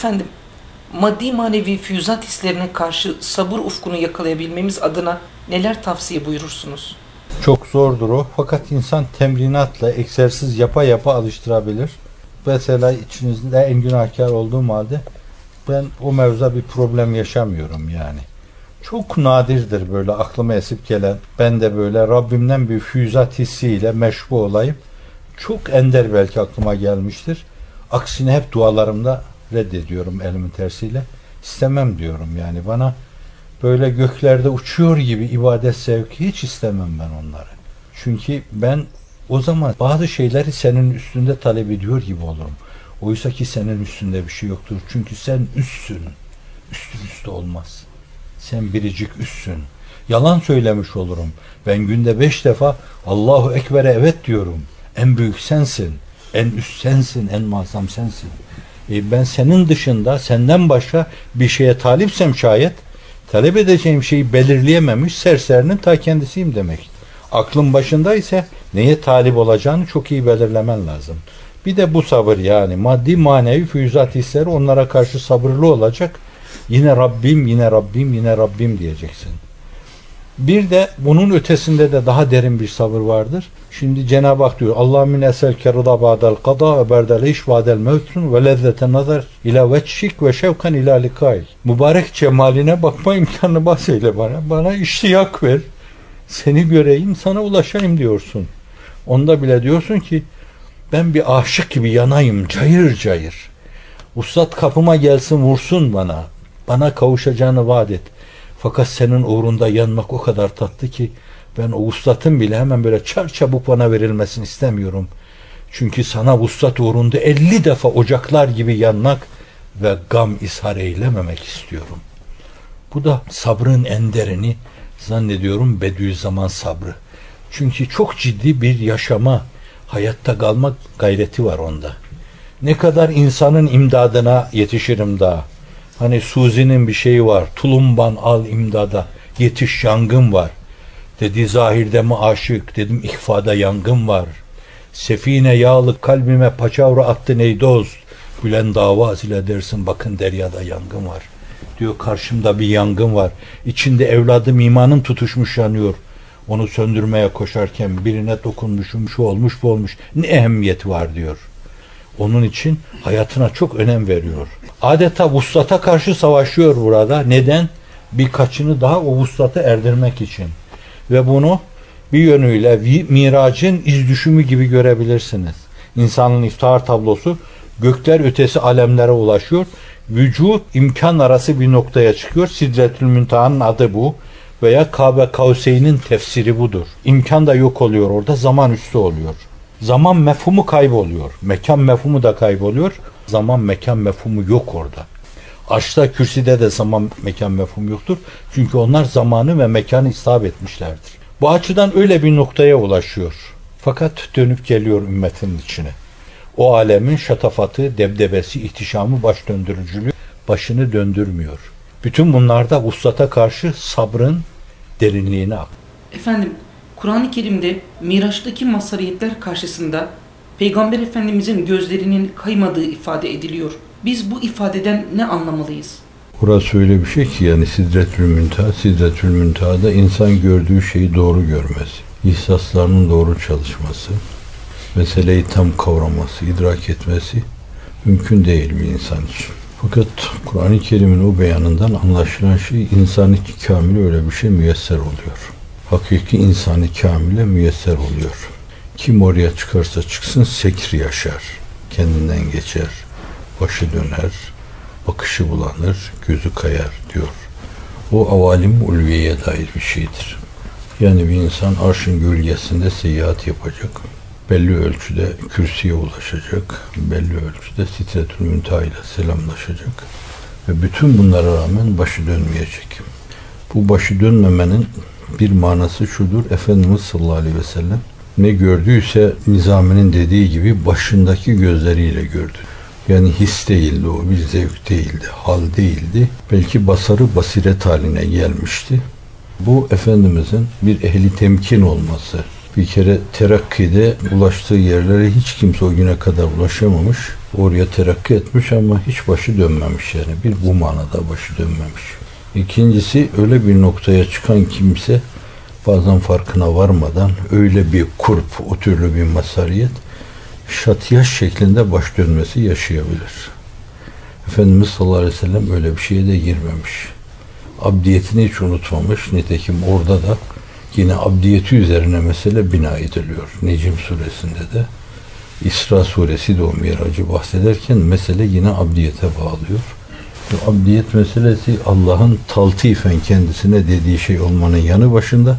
Efendim, maddi manevi füyüzat hislerine karşı sabır ufkunu yakalayabilmemiz adına neler tavsiye buyurursunuz? Çok zordur o. Fakat insan temrinatla, egzersiz yapa yapa alıştırabilir. Mesela içinizde en günahkar olduğum halde ben o mevzuda bir problem yaşamıyorum yani. Çok nadirdir böyle aklıma esip gelen. Ben de böyle Rabbimden bir füyüzat hissiyle meşbu olayım. Çok ender belki aklıma gelmiştir. Aksine hep dualarımda reddediyorum elimin tersiyle. İstemem diyorum yani bana böyle göklerde uçuyor gibi ibadet sevki hiç istemem ben onları. Çünkü ben o zaman bazı şeyleri senin üstünde talep ediyor gibi olurum. Oysa ki senin üstünde bir şey yoktur. Çünkü sen üstsün. Üstün üstü olmaz. Sen biricik üstsün. Yalan söylemiş olurum. Ben günde beş defa Allahu Ekber'e evet diyorum. En büyük sensin. En üst sensin. En muazzam sensin. E ben senin dışında senden başka bir şeye talipsem şayet talep edeceğim şeyi belirleyememiş serserinin ta kendisiyim demek. Aklın başında ise neye talip olacağını çok iyi belirlemen lazım. Bir de bu sabır yani maddi manevi füyüzat hisleri onlara karşı sabırlı olacak. Yine Rabbim, yine Rabbim, yine Rabbim diyeceksin. Bir de bunun ötesinde de daha derin bir sabır vardır. Şimdi Cenab-ı Hak diyor Allah min esel kerida ba'del kada ve berdel iş ba'del mevtrun ve lezzete nazar ila veçşik ve şevkan ila likay. Mübarek cemaline bakma imkanı bahseyle bana. Bana iştiyak ver. Seni göreyim sana ulaşayım diyorsun. Onda bile diyorsun ki ben bir aşık gibi yanayım cayır cayır. Ustad kapıma gelsin vursun bana. Bana kavuşacağını vaat et. Fakat senin uğrunda yanmak o kadar tatlı ki ben o ustadın bile hemen böyle çar çabuk bana verilmesini istemiyorum. Çünkü sana vuslat uğrunda elli defa ocaklar gibi yanmak ve gam ishar eylememek istiyorum. Bu da sabrın enderini zannediyorum Bediüzzaman sabrı. Çünkü çok ciddi bir yaşama, hayatta kalmak gayreti var onda. Ne kadar insanın imdadına yetişirim daha. Hani Suzi'nin bir şeyi var. Tulumban al imdada. Yetiş yangın var. Dedi zahirde mi aşık? Dedim ihfada yangın var. Sefine yağlı kalbime paçavra attı ey dost. Gülen dava ile dersin bakın deryada yangın var. Diyor karşımda bir yangın var. İçinde evladım imanım tutuşmuş yanıyor. Onu söndürmeye koşarken birine dokunmuşum şu olmuş bu olmuş. Ne ehemmiyeti var diyor. Onun için hayatına çok önem veriyor. Adeta vuslata karşı savaşıyor burada. Neden? Birkaçını daha o vuslata erdirmek için. Ve bunu bir yönüyle miracın iz düşümü gibi görebilirsiniz. İnsanın iftihar tablosu gökler ötesi alemlere ulaşıyor. Vücut imkan arası bir noktaya çıkıyor. Sidretül Müntaha'nın adı bu. Veya Kabe Kavsey'nin tefsiri budur. İmkan da yok oluyor orada, zaman üstü oluyor. Zaman mefhumu kayboluyor. Mekan mefhumu da kayboluyor. Zaman mekan mefhumu yok orada. Aşta kürsüde de zaman mekan mefhumu yoktur. Çünkü onlar zamanı ve mekanı istab etmişlerdir. Bu açıdan öyle bir noktaya ulaşıyor. Fakat dönüp geliyor ümmetin içine. O alemin şatafatı, debdebesi, ihtişamı, baş döndürücülüğü başını döndürmüyor. Bütün bunlarda uslata karşı sabrın derinliğine ak. Efendim, Kur'an-ı Kerim'de Miraç'taki mazhariyetler karşısında Peygamber Efendimizin gözlerinin kaymadığı ifade ediliyor. Biz bu ifadeden ne anlamalıyız? Burası öyle bir şey ki yani Sidretül Müntaha, Sidretül Müntaha'da insan gördüğü şeyi doğru görmesi, ihsaslarının doğru çalışması, meseleyi tam kavraması, idrak etmesi mümkün değil bir insan için. Fakat Kur'an-ı Kerim'in o beyanından anlaşılan şey insani kamil öyle bir şey müyesser oluyor. Hakiki insani kamile müyesser oluyor. Kim oraya çıkarsa çıksın sekir yaşar. Kendinden geçer. Başı döner. Bakışı bulanır. Gözü kayar diyor. O avalim ulviyeye dair bir şeydir. Yani bir insan arşın gölgesinde seyahat yapacak. Belli ölçüde kürsüye ulaşacak. Belli ölçüde sitretül müntaha ile selamlaşacak. Ve bütün bunlara rağmen başı dönmeyecek. Bu başı dönmemenin bir manası şudur. Efendimiz sallallahu aleyhi ve sellem ne gördüyse Nizami'nin dediği gibi başındaki gözleriyle gördü. Yani his değildi o, bir zevk değildi, hal değildi. Belki basarı basiret haline gelmişti. Bu Efendimizin bir ehli temkin olması. Bir kere terakkide ulaştığı yerlere hiç kimse o güne kadar ulaşamamış. oraya terakki etmiş ama hiç başı dönmemiş yani. Bir bu manada başı dönmemiş. İkincisi öyle bir noktaya çıkan kimse bazen farkına varmadan öyle bir kurp, o türlü bir masariyet şatiyaş şeklinde baş dönmesi yaşayabilir. Efendimiz sallallahu aleyhi ve sellem öyle bir şeye de girmemiş. Abdiyetini hiç unutmamış. Nitekim orada da yine abdiyeti üzerine mesele bina ediliyor. Necim suresinde de İsra suresi de o miracı bahsederken mesele yine abdiyete bağlıyor. Abdiyet meselesi Allah'ın taltifen kendisine dediği şey olmanın yanı başında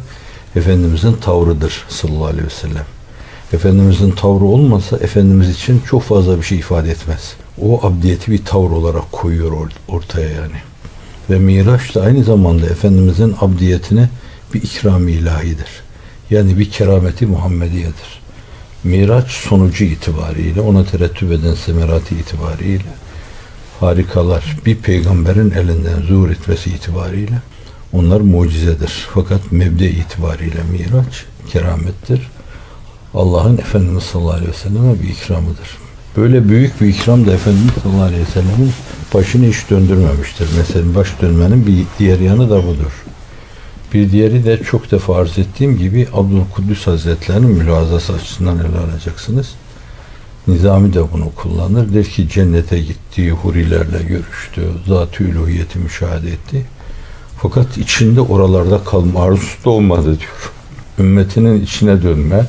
Efendimizin tavrıdır sallallahu aleyhi ve sellem. Efendimizin tavrı olmasa Efendimiz için çok fazla bir şey ifade etmez. O abdiyeti bir tavır olarak koyuyor ortaya yani. Ve Miraç da aynı zamanda Efendimizin abdiyetine bir ikram ilahidir. Yani bir kerameti Muhammediyedir. Miraç sonucu itibariyle, ona terettüp eden semerati itibariyle harikalar bir peygamberin elinden zuhur etmesi itibariyle onlar mucizedir. Fakat mebde itibariyle Miraç keramettir. Allah'ın Efendimiz sallallahu aleyhi ve selleme bir ikramıdır. Böyle büyük bir ikram da Efendimiz sallallahu aleyhi ve sellemin başını hiç döndürmemiştir. Mesela baş dönmenin bir diğer yanı da budur. Bir diğeri de çok defa arz ettiğim gibi Abdülkuddüs Hazretleri'nin mülazası açısından ele alacaksınız. Nizami de bunu kullanır. Der ki cennete gitti, hurilerle görüştü, zat-ı üluhiyeti müşahede etti. Fakat içinde oralarda kalma arzusu da olmadı diyor. Ümmetinin içine dönme,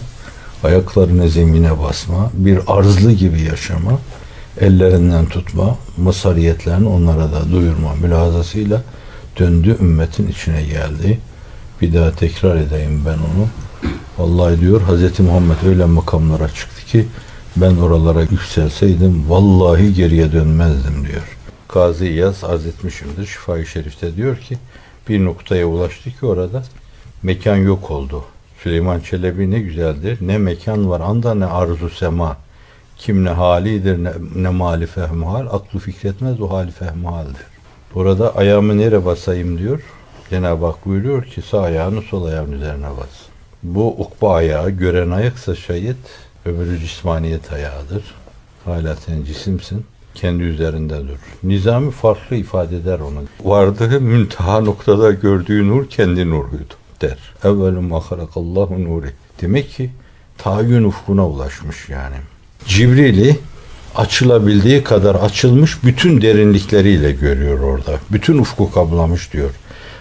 ayaklarını zemine basma, bir arzlı gibi yaşama, ellerinden tutma, masariyetlerini onlara da duyurma mülazasıyla döndü ümmetin içine geldi. Bir daha tekrar edeyim ben onu. Vallahi diyor Hz. Muhammed öyle makamlara çıktı ki ben oralara yükselseydim vallahi geriye dönmezdim diyor. Gazi Yaz arz etmişimdir Şifa-i Şerif'te diyor ki bir noktaya ulaştı ki orada mekan yok oldu. Süleyman Çelebi ne güzeldir. Ne mekan var anda ne arzu sema. Kim ne halidir ne, ne mali fehmuhal. Aklı fikretmez o hali fehmuhaldir. Burada ayağımı nere basayım diyor. Cenab-ı Hak buyuruyor ki sağ ayağını sol ayağın üzerine bas. Bu ukba ayağı gören ayaksa şayet öbürü cismaniyet ayağıdır. Hala sen cisimsin. Kendi üzerinde dur. Nizami farklı ifade eder onu. Vardığı münteha noktada gördüğü nur kendi nuruydu der. Evvelü maharakallahu nuri. Demek ki tayin ufkuna ulaşmış yani. Cibril'i açılabildiği kadar açılmış bütün derinlikleriyle görüyor orada. Bütün ufku kaplamış diyor.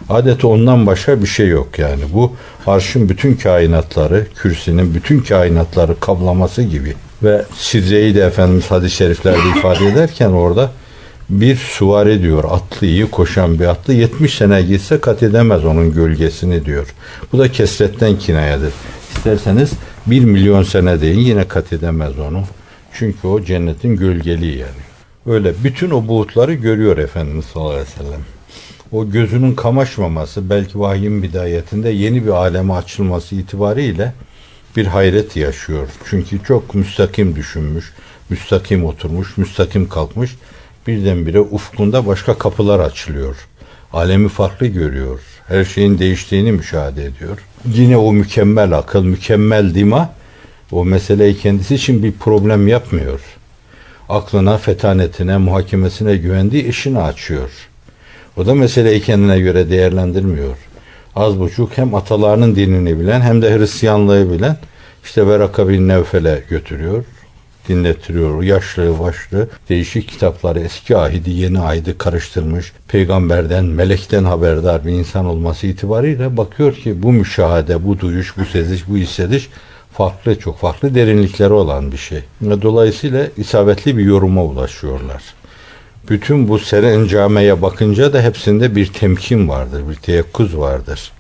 Adeta ondan başka bir şey yok yani. Bu arşın bütün kainatları, kürsinin bütün kainatları kaplaması gibi. Ve Sidre'yi de Efendimiz hadis-i şeriflerde ifade ederken orada bir suvari diyor atlı iyi koşan bir atlı 70 sene gitse kat edemez onun gölgesini diyor. Bu da kesretten kinayadır. İsterseniz 1 milyon sene deyin yine kat edemez onu. Çünkü o cennetin gölgeliği yani. Öyle bütün o buğutları görüyor Efendimiz sallallahu aleyhi ve sellem. O gözünün kamaşmaması belki vahyin bidayetinde yeni bir aleme açılması itibariyle bir hayret yaşıyor. Çünkü çok müstakim düşünmüş, müstakim oturmuş, müstakim kalkmış. Birdenbire ufkunda başka kapılar açılıyor. Alemi farklı görüyor. Her şeyin değiştiğini müşahede ediyor. Yine o mükemmel akıl, mükemmel dima o meseleyi kendisi için bir problem yapmıyor. Aklına, fetanetine, muhakemesine güvendiği işini açıyor. O da meseleyi kendine göre değerlendirmiyor. Az buçuk hem atalarının dinini bilen hem de Hristiyanlığı bilen işte Veraka bin Nevfel'e götürüyor dinlettiriyor. Yaşlı başlı değişik kitapları eski ahidi yeni ahidi karıştırmış. Peygamberden, melekten haberdar bir insan olması itibariyle bakıyor ki bu müşahede, bu duyuş, bu seziş, bu hissediş farklı, çok farklı derinlikleri olan bir şey. Dolayısıyla isabetli bir yoruma ulaşıyorlar. Bütün bu serencameye bakınca da hepsinde bir temkin vardır, bir teyakkuz vardır.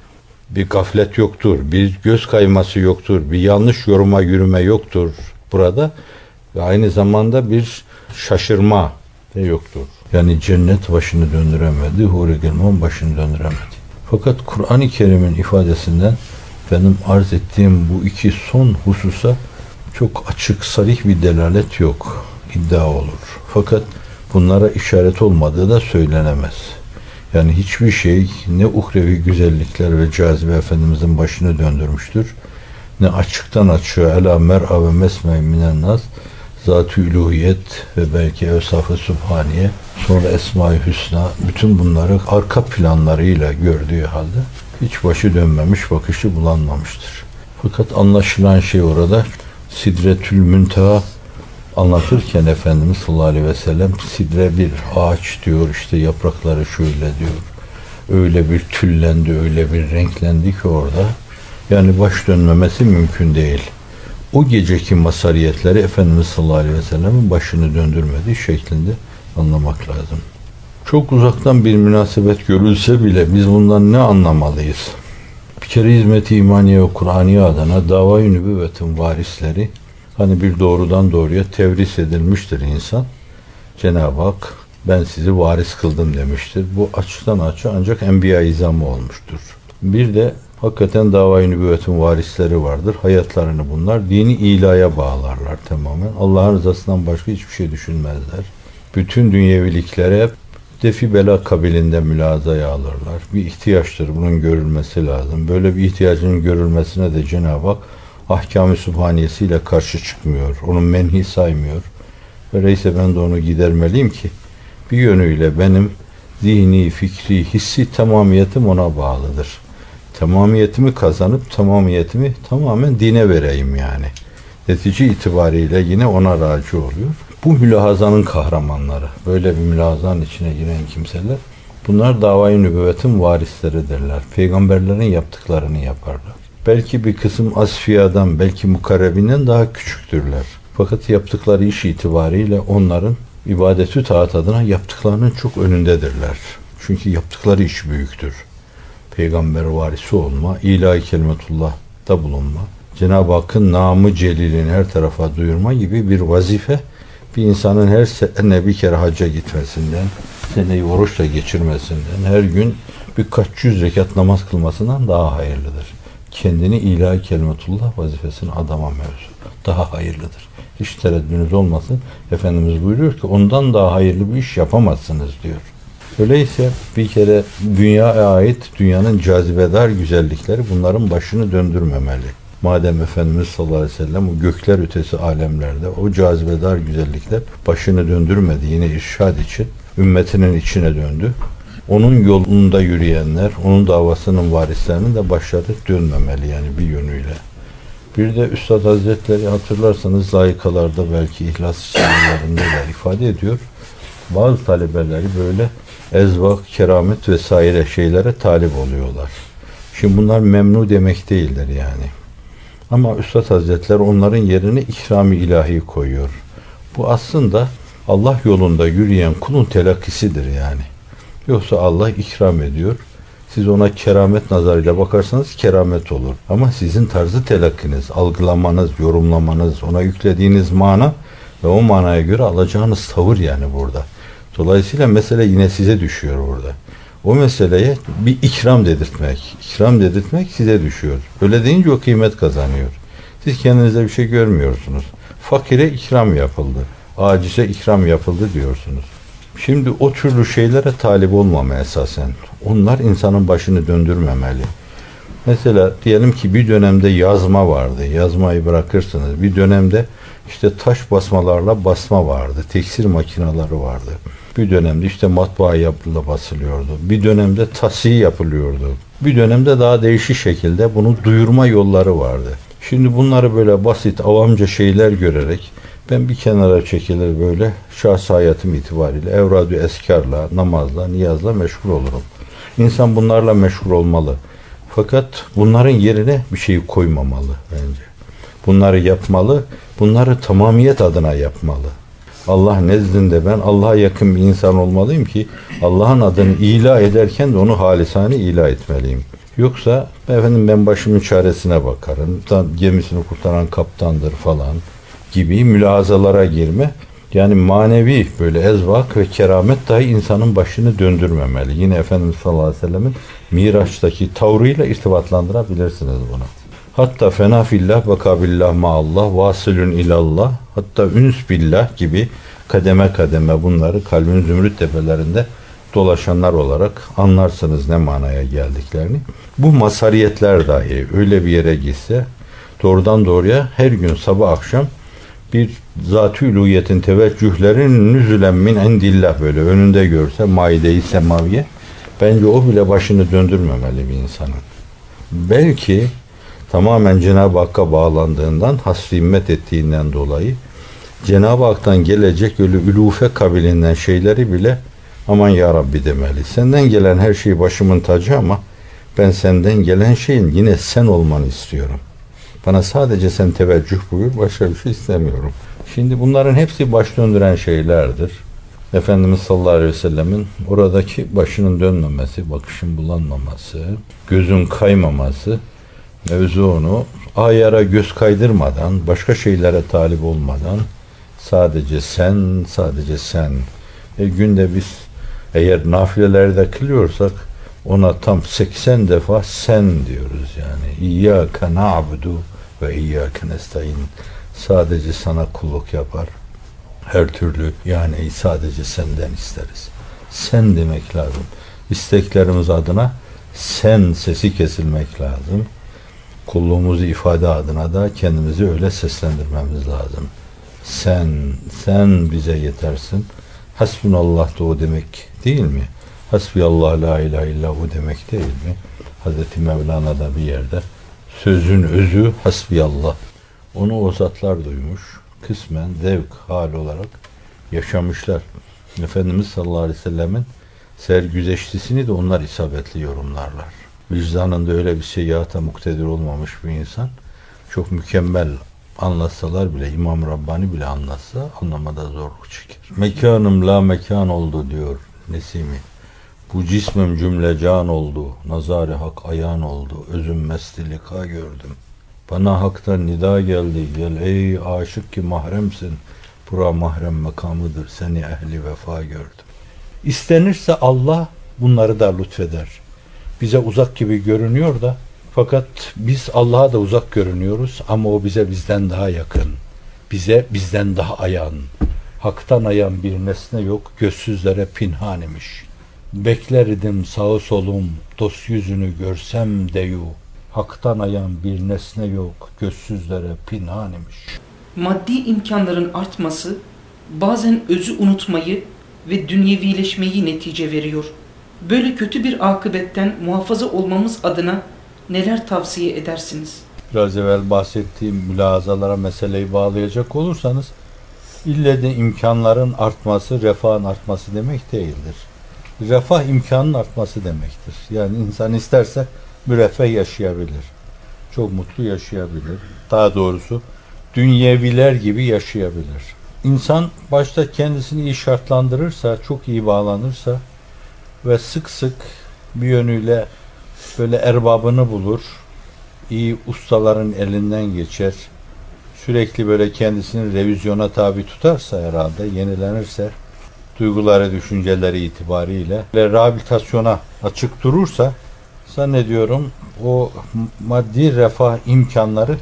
Bir gaflet yoktur, bir göz kayması yoktur, bir yanlış yoruma yürüme yoktur burada ve aynı zamanda bir şaşırma da yoktur. Yani cennet başını döndüremedi, huri gelman başını döndüremedi. Fakat Kur'an-ı Kerim'in ifadesinden benim arz ettiğim bu iki son hususa çok açık, sarih bir delalet yok. iddia olur. Fakat bunlara işaret olmadığı da söylenemez. Yani hiçbir şey ne uhrevi güzellikler ve cazibe Efendimizin başını döndürmüştür. Ne açıktan açığa ela mer'a ve mesme minen nas zat-ı üluhiyet ve belki evsaf-ı subhaniye, sonra esma-i hüsna, bütün bunları arka planlarıyla gördüğü halde hiç başı dönmemiş, bakışı bulanmamıştır. Fakat anlaşılan şey orada Sidretül Münteha anlatırken Efendimiz sallallahu aleyhi ve sellem sidre bir ağaç diyor işte yaprakları şöyle diyor. Öyle bir tüllendi, öyle bir renklendi ki orada. Yani baş dönmemesi mümkün değil. O geceki masariyetleri Efendimiz sallallahu aleyhi ve sellem'in başını döndürmediği şeklinde anlamak lazım. Çok uzaktan bir münasebet görülse bile biz bundan ne anlamalıyız? Bir kere hizmet-i imaniye ve Kur'aniye adına dava-i nübüvvetin varisleri hani bir doğrudan doğruya tevris edilmiştir insan. Cenab-ı Hak ben sizi varis kıldım demiştir. Bu açıdan açı ancak enbiya izamı olmuştur. Bir de hakikaten dava-i nübüvvetin varisleri vardır. Hayatlarını bunlar dini ilaya bağlarlar tamamen. Allah'ın rızasından başka hiçbir şey düşünmezler. Bütün dünyeviliklere hep defi bela kabilinde mülazaya alırlar. Bir ihtiyaçtır bunun görülmesi lazım. Böyle bir ihtiyacın görülmesine de Cenab-ı Hak ahkam-ı subhaniyesiyle karşı çıkmıyor. Onun menhi saymıyor. Öyleyse ben de onu gidermeliyim ki bir yönüyle benim zihni, fikri, hissi tamamiyetim ona bağlıdır. Tamamiyetimi kazanıp tamamiyetimi tamamen dine vereyim yani. Netice itibariyle yine ona raci oluyor. Bu mülahazanın kahramanları, böyle bir mülahazanın içine giren kimseler, bunlar davayı nübüvvetin varisleridirler. Peygamberlerin yaptıklarını yaparlar. Belki bir kısım asfiyadan, belki mukarrebinden daha küçüktürler. Fakat yaptıkları iş itibariyle onların ibadetü taat adına yaptıklarının çok önündedirler. Çünkü yaptıkları iş büyüktür. Peygamber varisi olma, ilahi kelimetullah'ta bulunma, Cenab-ı Hakk'ın namı celilini her tarafa duyurma gibi bir vazife bir insanın her sene bir kere hacca gitmesinden, seneyi oruçla geçirmesinden, her gün birkaç yüz rekat namaz kılmasından daha hayırlıdır. Kendini ilahi kelimetullah vazifesine adama mevzu. Daha hayırlıdır. Hiç tereddünüz olmasın. Efendimiz buyuruyor ki ondan daha hayırlı bir iş yapamazsınız diyor. Öyleyse bir kere dünyaya ait dünyanın cazibedar güzellikleri bunların başını döndürmemeli. Madem Efendimiz sallallahu aleyhi ve sellem o gökler ötesi alemlerde o cazibedar güzellikler başını döndürmedi yine irşad için ümmetinin içine döndü. Onun yolunda yürüyenler, onun davasının varislerinin de başları dönmemeli yani bir yönüyle. Bir de Üstad Hazretleri hatırlarsanız layıkalarda belki ihlas şiirlerinde de ifade ediyor. Bazı talebeleri böyle ezvak, keramet vesaire şeylere talip oluyorlar. Şimdi bunlar memnu demek değildir yani. Ama Üstad Hazretleri onların yerine ikrami ilahi koyuyor. Bu aslında Allah yolunda yürüyen kulun telakkisidir yani. Yoksa Allah ikram ediyor. Siz ona keramet nazarıyla bakarsanız keramet olur. Ama sizin tarzı telakkiniz, algılamanız, yorumlamanız, ona yüklediğiniz mana ve o manaya göre alacağınız tavır yani burada. Dolayısıyla mesele yine size düşüyor burada. O meseleye bir ikram dedirtmek, ikram dedirtmek size düşüyor. Öyle deyince o kıymet kazanıyor. Siz kendinize bir şey görmüyorsunuz. Fakire ikram yapıldı, acize ikram yapıldı diyorsunuz. Şimdi o türlü şeylere talip olmama esasen. Onlar insanın başını döndürmemeli. Mesela diyelim ki bir dönemde yazma vardı. Yazmayı bırakırsınız. Bir dönemde işte taş basmalarla basma vardı. Tekstil makineleri vardı. Bir dönemde işte matbaa yapıla basılıyordu. Bir dönemde tasih yapılıyordu. Bir dönemde daha değişik şekilde bunu duyurma yolları vardı. Şimdi bunları böyle basit avamca şeyler görerek ben bir kenara çekilir böyle şahs hayatım itibariyle evradu eskarla, namazla, niyazla meşgul olurum. İnsan bunlarla meşgul olmalı. Fakat bunların yerine bir şeyi koymamalı bence. Bunları yapmalı, bunları tamamiyet adına yapmalı. Allah nezdinde ben Allah'a yakın bir insan olmalıyım ki Allah'ın adını ilah ederken de onu halisane ilah etmeliyim. Yoksa efendim ben başımın çaresine bakarım. Gemisini kurtaran kaptandır falan gibi mülazalara girme. Yani manevi böyle ezvak ve keramet dahi insanın başını döndürmemeli. Yine Efendimiz sallallahu aleyhi ve sellemin Miraç'taki tavrıyla irtibatlandırabilirsiniz bunu. Hatta fena fillah ve kabillah maallah vasılün ilallah hatta üns billah gibi kademe kademe bunları kalbin zümrüt tepelerinde dolaşanlar olarak anlarsınız ne manaya geldiklerini. Bu masariyetler dahi öyle bir yere gitse doğrudan doğruya her gün sabah akşam bir zat-ı üluhiyetin teveccühlerin nüzülen min indillah böyle önünde görse maide-i semaviye bence o bile başını döndürmemeli bir insanın. Belki tamamen Cenab-ı Hakk'a bağlandığından, hasri himmet ettiğinden dolayı Cenab-ı Hak'tan gelecek öyle ülufe kabilinden şeyleri bile aman ya Rabbi demeli. Senden gelen her şey başımın tacı ama ben senden gelen şeyin yine sen olmanı istiyorum. Bana sadece sen teveccüh buyur, başka bir şey istemiyorum. Şimdi bunların hepsi baş döndüren şeylerdir. Efendimiz sallallahu aleyhi ve sellemin oradaki başının dönmemesi, bakışın bulanmaması, gözün kaymaması, mevzu ayara göz kaydırmadan, başka şeylere talip olmadan sadece sen, sadece sen. E günde biz eğer nafilelerde kılıyorsak ona tam 80 defa sen diyoruz yani. İyyâke na'budu ve iyyâke nestaîn. Sadece sana kulluk yapar. Her türlü yani sadece senden isteriz. Sen demek lazım. İsteklerimiz adına sen sesi kesilmek lazım. Kulluğumuzu ifade adına da kendimizi öyle seslendirmemiz lazım. Sen, sen bize yetersin. Hasbunallah da o demek değil mi? Hasbiyallah la ilahe illa o demek değil mi? Hazreti Mevlana da bir yerde sözün özü hasbiyallah. Onu o zatlar duymuş. Kısmen zevk hal olarak yaşamışlar. Efendimiz sallallahu aleyhi ve sellemin sergüzeştisini de onlar isabetli yorumlarlar. Vicdanında öyle bir seyyahata muktedir olmamış bir insan çok mükemmel anlatsalar bile İmam Rabbani bile anlatsa anlamada zorluk çeker. Mekanım la mekan oldu diyor Nesimi. Bu cismim cümle can oldu, nazarı hak ayan oldu, özüm mestilika gördüm. Bana haktan nida geldi, gel ey aşık ki mahremsin, bura mahrem makamıdır, seni ehli vefa gördüm. İstenirse Allah bunları da lütfeder. Bize uzak gibi görünüyor da, fakat biz Allah'a da uzak görünüyoruz ama o bize bizden daha yakın. Bize bizden daha ayan. Haktan ayan bir nesne yok, gözsüzlere pinhan imiş.'' Bekler idim sağı solum, dost yüzünü görsem deyu. Haktan ayan bir nesne yok, gözsüzlere pinhan imiş. Maddi imkanların artması bazen özü unutmayı ve dünyevileşmeyi netice veriyor. Böyle kötü bir akıbetten muhafaza olmamız adına neler tavsiye edersiniz? Biraz evvel bahsettiğim mülazalara meseleyi bağlayacak olursanız ille de imkanların artması, refahın artması demek değildir refah imkanının artması demektir. Yani insan isterse müreffeh yaşayabilir. Çok mutlu yaşayabilir. Daha doğrusu dünyeviler gibi yaşayabilir. İnsan başta kendisini iyi şartlandırırsa, çok iyi bağlanırsa ve sık sık bir yönüyle böyle erbabını bulur, iyi ustaların elinden geçer, sürekli böyle kendisini revizyona tabi tutarsa herhalde, yenilenirse duyguları, düşünceleri itibariyle ve rehabilitasyona açık durursa zannediyorum o maddi refah imkanları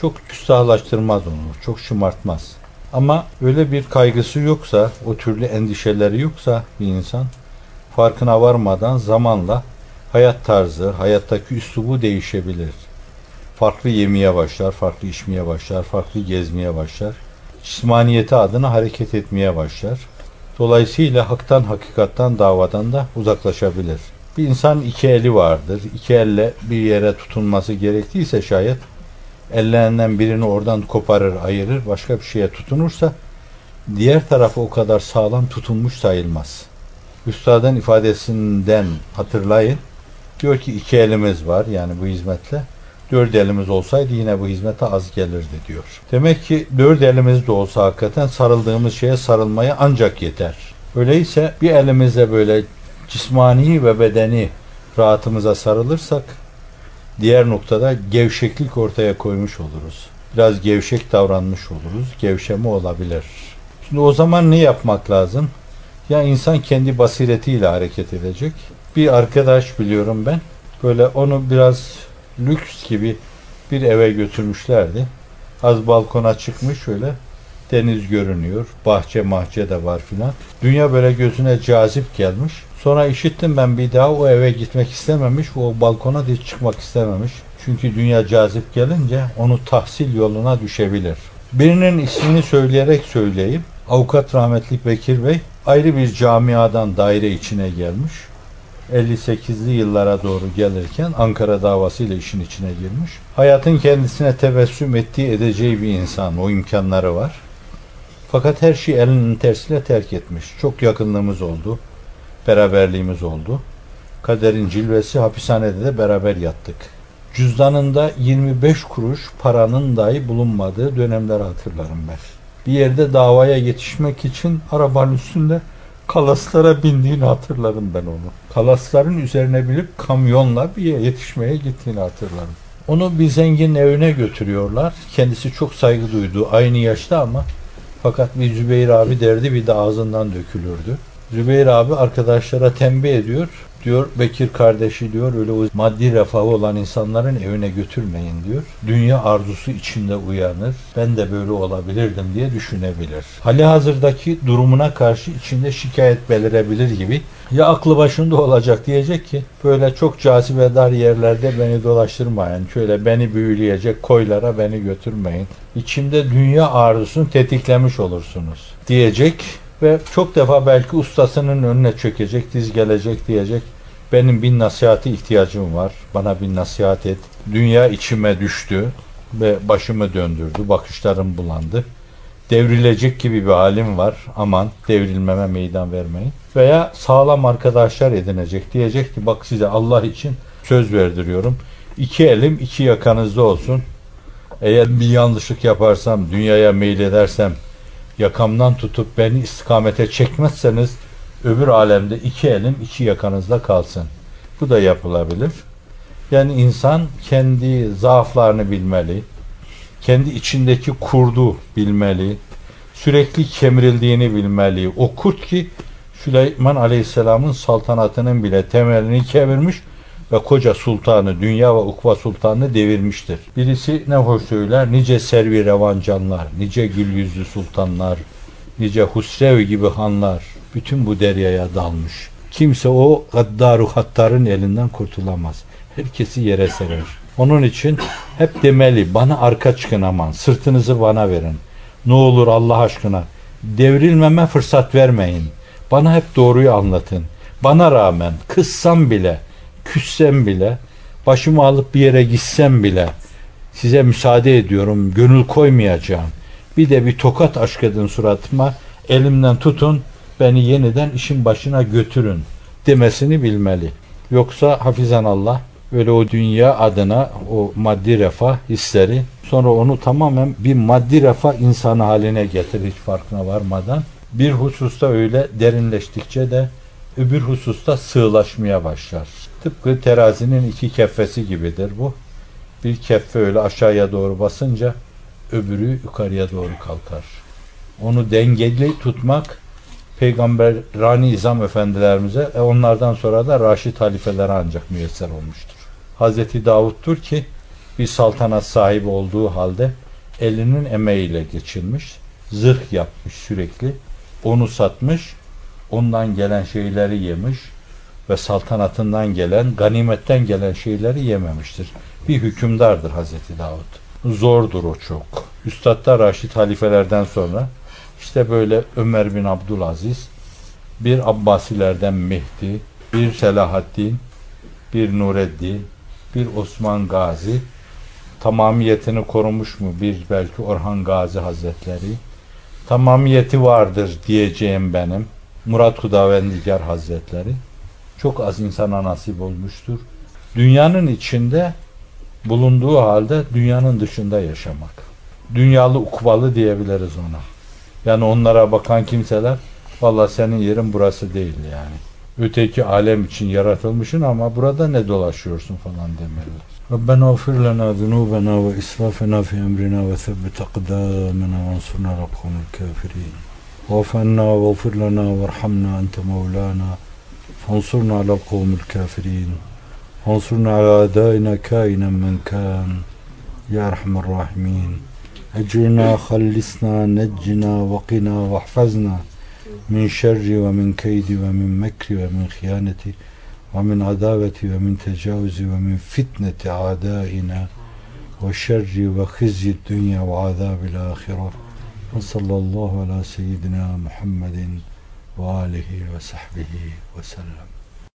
çok küstahlaştırmaz onu, çok şımartmaz. Ama öyle bir kaygısı yoksa, o türlü endişeleri yoksa bir insan farkına varmadan zamanla hayat tarzı, hayattaki üslubu değişebilir. Farklı yemeye başlar, farklı içmeye başlar, farklı gezmeye başlar. Cismaniyeti adına hareket etmeye başlar. Dolayısıyla haktan, hakikattan, davadan da uzaklaşabilir. Bir insan iki eli vardır. İki elle bir yere tutunması gerektiyse şayet ellerinden birini oradan koparır, ayırır, başka bir şeye tutunursa diğer tarafı o kadar sağlam tutunmuş sayılmaz. Üstadın ifadesinden hatırlayın. Diyor ki iki elimiz var yani bu hizmetle. Dört elimiz olsaydı yine bu hizmete az gelirdi diyor. Demek ki dört elimiz de olsa hakikaten sarıldığımız şeye sarılmaya ancak yeter. Öyleyse bir elimizle böyle cismani ve bedeni rahatımıza sarılırsak diğer noktada gevşeklik ortaya koymuş oluruz. Biraz gevşek davranmış oluruz. Gevşeme olabilir. Şimdi o zaman ne yapmak lazım? Ya insan kendi basiretiyle hareket edecek. Bir arkadaş biliyorum ben. Böyle onu biraz lüks gibi bir eve götürmüşlerdi. Az balkona çıkmış şöyle deniz görünüyor. Bahçe mahçe de var filan. Dünya böyle gözüne cazip gelmiş. Sonra işittim ben bir daha o eve gitmek istememiş. O balkona hiç çıkmak istememiş. Çünkü dünya cazip gelince onu tahsil yoluna düşebilir. Birinin ismini söyleyerek söyleyeyim. Avukat rahmetli Bekir Bey ayrı bir camiadan daire içine gelmiş. 58'li yıllara doğru gelirken Ankara davasıyla işin içine girmiş. Hayatın kendisine tebessüm ettiği edeceği bir insan. O imkanları var. Fakat her şeyi elinin tersiyle terk etmiş. Çok yakınlığımız oldu. Beraberliğimiz oldu. Kaderin cilvesi hapishanede de beraber yattık. Cüzdanında 25 kuruş paranın dahi bulunmadığı dönemleri hatırlarım ben. Bir yerde davaya yetişmek için arabanın üstünde kalaslara bindiğini hatırlarım ben onu. Kalasların üzerine binip kamyonla bir yetişmeye gittiğini hatırlarım. Onu bir zengin evine götürüyorlar. Kendisi çok saygı duydu. Aynı yaşta ama fakat bir Zübeyir abi derdi bir de ağzından dökülürdü. Zübeyir abi arkadaşlara tembih ediyor. Diyor Bekir kardeşi diyor öyle o maddi refahı olan insanların evine götürmeyin diyor. Dünya arzusu içinde uyanır. Ben de böyle olabilirdim diye düşünebilir. Hali hazırdaki durumuna karşı içinde şikayet belirebilir gibi. Ya aklı başında olacak diyecek ki böyle çok cazibedar yerlerde beni dolaştırmayın. Şöyle beni büyüleyecek koylara beni götürmeyin. İçimde dünya arzusunu tetiklemiş olursunuz diyecek ve çok defa belki ustasının önüne çökecek, diz gelecek diyecek. Benim bir nasihati ihtiyacım var. Bana bir nasihat et. Dünya içime düştü ve başımı döndürdü. Bakışlarım bulandı. Devrilecek gibi bir halim var. Aman devrilmeme meydan vermeyin. Veya sağlam arkadaşlar edinecek. Diyecek ki bak size Allah için söz verdiriyorum. İki elim iki yakanızda olsun. Eğer bir yanlışlık yaparsam, dünyaya meyledersem, yakamdan tutup beni istikamete çekmezseniz öbür alemde iki elim iki yakanızda kalsın. Bu da yapılabilir. Yani insan kendi zaaflarını bilmeli. Kendi içindeki kurdu bilmeli. Sürekli kemirildiğini bilmeli. O kurt ki Süleyman Aleyhisselam'ın saltanatının bile temelini kemirmiş ve koca sultanı, dünya ve ukva sultanını devirmiştir. Birisi ne hoş söyler, nice servi revancanlar, nice gül yüzlü sultanlar, nice Husrev gibi hanlar, bütün bu deryaya dalmış. Kimse o gaddaru hattarın elinden kurtulamaz. Herkesi yere serer. Onun için hep demeli bana arka çıkın aman sırtınızı bana verin. Ne olur Allah aşkına devrilmeme fırsat vermeyin. Bana hep doğruyu anlatın. Bana rağmen kızsam bile, küssem bile, başımı alıp bir yere gitsem bile size müsaade ediyorum, gönül koymayacağım. Bir de bir tokat aşk edin suratıma, elimden tutun, beni yeniden işin başına götürün demesini bilmeli. Yoksa hafizan Allah öyle o dünya adına o maddi refah hisleri sonra onu tamamen bir maddi refah insan haline getirir hiç farkına varmadan. Bir hususta öyle derinleştikçe de öbür hususta sığlaşmaya başlar. Tıpkı terazinin iki keffesi gibidir bu. Bir keffe öyle aşağıya doğru basınca öbürü yukarıya doğru kalkar. Onu dengeli tutmak Peygamber Rani İzam efendilerimize e onlardan sonra da Raşid halifelere ancak müyesser olmuştur. Hazreti Davut'tur ki bir saltanat sahibi olduğu halde elinin emeğiyle geçilmiş, zırh yapmış sürekli, onu satmış, ondan gelen şeyleri yemiş ve saltanatından gelen, ganimetten gelen şeyleri yememiştir. Bir hükümdardır Hazreti Davut. Zordur o çok. Üstadlar Raşid halifelerden sonra işte böyle Ömer bin Abdülaziz, bir Abbasilerden Mehdi, bir Selahaddin, bir Nureddin, bir Osman Gazi, tamamiyetini korumuş mu bir belki Orhan Gazi Hazretleri, tamamiyeti vardır diyeceğim benim, Murat Hudavendigar Hazretleri, çok az insana nasip olmuştur. Dünyanın içinde bulunduğu halde dünyanın dışında yaşamak. Dünyalı ukvalı diyebiliriz ona. Yani onlara bakan kimseler valla senin yerin burası değil yani. Öteki alem için yaratılmışsın ama burada ne dolaşıyorsun falan demeliler. Rabbena ufir lana zunubena ve israfena fi emrina ve sebbit akdamena ve ansurna lakumul kafirin. Ve anna ve ufir lana ve arhamna ente mevlana. فانصرنا على القوم الكافرين. وانصرنا على أعدائنا كائنا من كان. يا أرحم الراحمين. أجرنا خلصنا نجنا وقنا واحفظنا من شر ومن كيد ومن مكر ومن خيانة ومن عداوة ومن تجاوز ومن فتنة أعدائنا ve şerri ve hizyi dünya ve azabil ahire. Ve sallallahu وآله وصحبه وسلم.